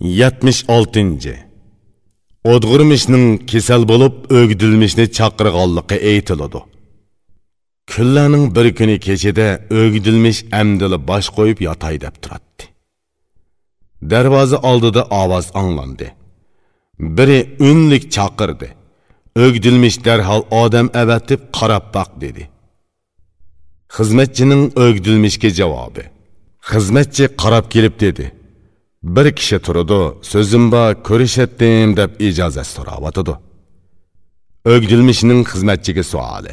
76. Odg'urmishning kasal bo'lib o'gdilmishni chaqirganligi aytiladi. Kunlarning bir kuni kechida o'gdilmish amdili bosh qo'yib yotay deb turadi. Darvoza oldida ovoz anglandi. Biri unlik chaqirdi. O'gdilmish darhol odam avatib qarab baq dedi. Xizmatchining o'gdilmishga javobi. Xizmatchi qarab kelib dedi. Bir kishi turadi so'zim bor ko'rishatdim deb ijozat so'rayotidi o'gdilmishning xizmatchiga savoli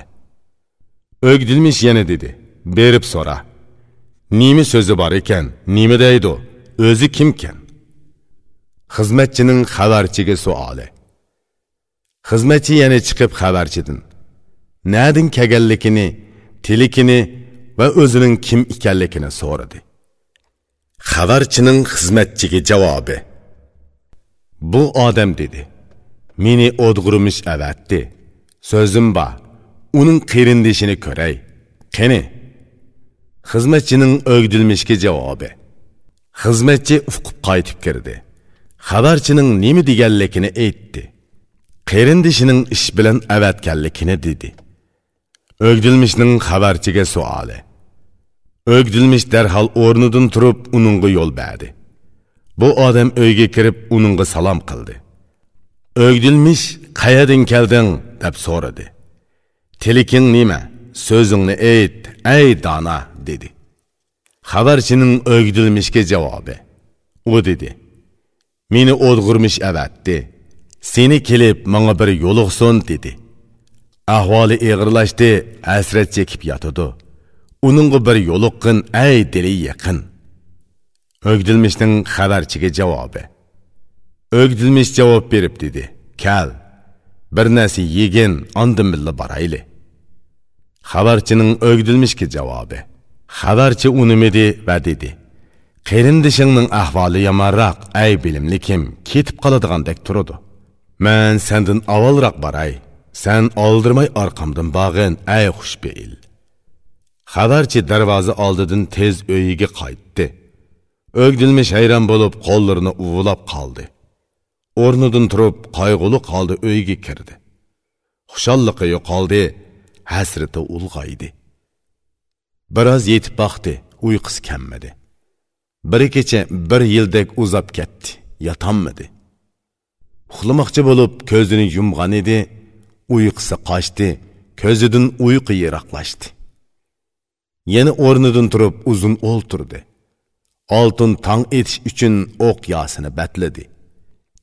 o'gdilmish yana dedi berib so'ra. Nima so'zi bor ekan? Nima deydi? O'zi kimkan? Xizmatchining xabarchiga savoli xizmatchi yana chiqib xabarchidan nadin kelganligini tilikini va o'zining kim ekanligini so'radi. Xabarchining xizmatchiga javobi. Bu odam dedi meni o'dg'urmish avatdi. So'zim bor. Uning qerindishini ko'ray. Qani? Xizmatchining o'gdilmishga javobi. Xizmatchi uqib qaytib kirdi. Xabarchining nima deganligini aytdi. Qerindishining ish bilan avatganligini dedi. O'gdilmishning xabarchiga savoli. O'gdilmish darhol o'rnidan turib uningga yo'l berdi. Bu odam uyga kirib uningga salom qildi. o'gdilmish qayadan kelding deb so'radi. Tiliking nima? So'zingni ayt, ey dona dedi. Xabarchining o'gdilmishga javobi. U dedi: Meni o'dg'urmish avatdi. Seni kelib menga bir yo'liqsin dedi. Ahvoli ig'irlashdi, hasrat chekib yotadi. Uningga bir yo'liqqin ay dili yaqin. O'gdilmishning xabarchiga javobi. O'gdilmish javob berib dedi kal bir narsa yegin ondin billa borayli. Xabarchining o'gdilmishga javobi xabarchi unimidi va dedi qarindishingning ahvoli yomonroq ay bilimlikim ketib qoladigandek turadi. Man sandin avvalroq boray san oldirmay orqamdan bog'in ay xushbeil xabarchi darvoza oldidan tez uyiga qaytdi. O'gdilmish hayron bo'lib qo'llarini uvulab qoldi. O'rnidan turib qayg'uli holda uyiga kirdi. Xushalliqi yo'qoldi hasrati ulg'aydi. Biroz yetib boqdi uyqusi kammadi bir kecha bir yildek uzab ketdi yotolmadi uxlamoqchi bo'lib ko'zini yumgan edi uyqusi qochdi ko'zidan uyqu yiroqlashdi. Yana o'rnidan turib uzun o'ltirdi oltin tong etish uchun o'q yosini batladi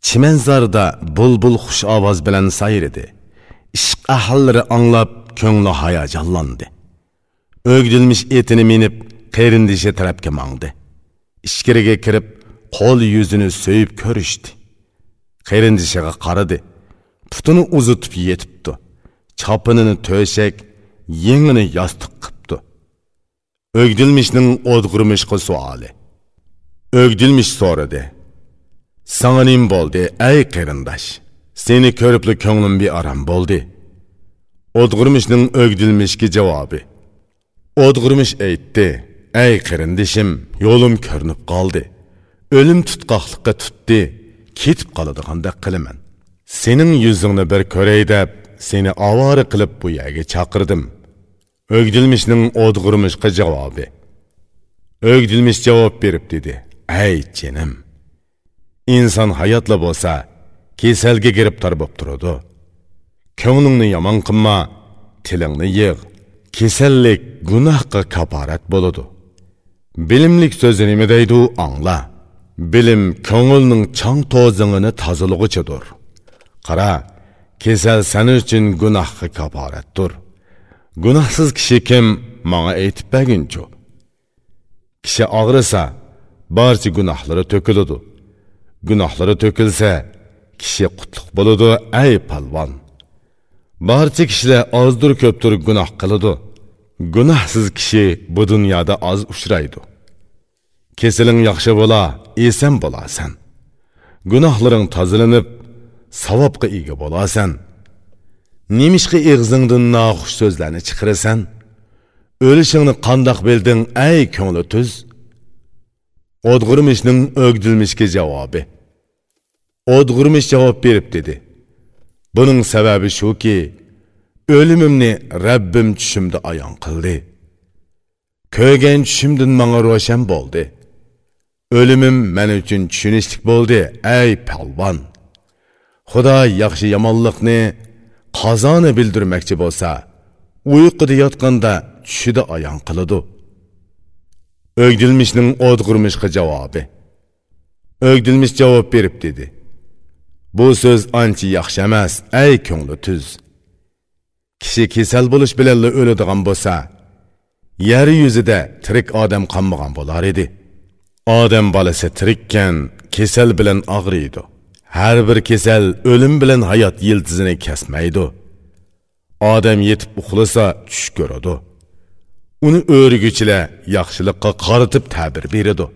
chimanzorda bulbul xush ovoz bilan sayridi ishq ahllari anglab ko'ngli hayajonlandi o'gdilmish etini minib qerindishi tarafga mangdi ichkariga kirib qo'l yuzini so'yib ko'rishdi qerindishiga qaradi putini uzitib yetibdi. Chopinini to'shak yengini yostiq Ögdilmişning o'dg'irmishqi suoli. Ögdilmish so'radi. Sana nim bo'ldi, ey qarindosh? Seni ko'ribli ko'nglim bir aram bo'ldi. O'dg'irmishning o'gdilmishga javobi. O'dg'irmish aytdi: "Ey qarindishim, yo'lim ko'rinib qoldi. O'lim tutqoqliqqa tutdi, ketib qoladigandek qilaman. Sening yuzingni bir ko'ray deb, seni avora qilib bu yerga chaqirdim." Ögdilmişning o'dg'irmishqa javobi. Ögdilmish javob berib dedi: ay jinim, inson hayotla bo'lsa, kasalga giribtor bo'lib turadi. Ko'nglingni yomon qilma, tilingni yig'. Kasallik gunohga kafarat bo'ladi. Bilimlik so'zi nima deydi, angla. Bilim ko'ngilning chang to'zingini tozalug'ichidir. Qara, kasal san uchun gunohga kafaratdir. Gunohsiz kishi kim manga aytib berginchu kishi og'risa barcha gunohlari to'kiladi. Gunohlari to'kilsa kishi qutluq bo'ladi ay palvon. Barcha kishilar ozdir ko'pdir gunoh qiladi. Gunohsiz kishi bu dunyoda oz uchraydi. Kesiling yaxshi bo'la eson bo'lasan. Gunohlaring tozalanib savobga ega bo'lasan. Немишқи иг'zingdan noxush so'zlarni chiqarasan? O'lishingni qandoq bilding, ay ko'ngli tuz? o'dg'urmishning o'gdilmishga javobi. Odg'urmish javob berib dedi. Buning sababi shuki, o'limimni Rabbim tushimda ayon qildi. Ko'rgan tushimdan menga ro'shan bo'ldi. O'limim men uchun tushunishlik bo'ldi, ay palvon. Xudo yaxshi yomonlikni qazoni bildirmoqchi bo'lsa, uyquda yotganda tushida ayon qiladi. O'gdilmishning o'tg'urmishqa javobi. O'gdilmish javob berib dedi. Bu so'z ancha yaxshi emas, ay ko'ngli tuz. Kishi kasal bo'lish bilan o'ladigan bo'lsa, yer yuzida tirik odam qolmagan bo'lar edi. Odam bolasi tirikkan, kasal bilan og'riydi. Har bir kasal o'lim bilan hayot yiltizini kesmaydi. Odam yetib uxlasa tush ko'radi. Uni o'rguchilar yaxshilikqa qaritib ta'bir beradi.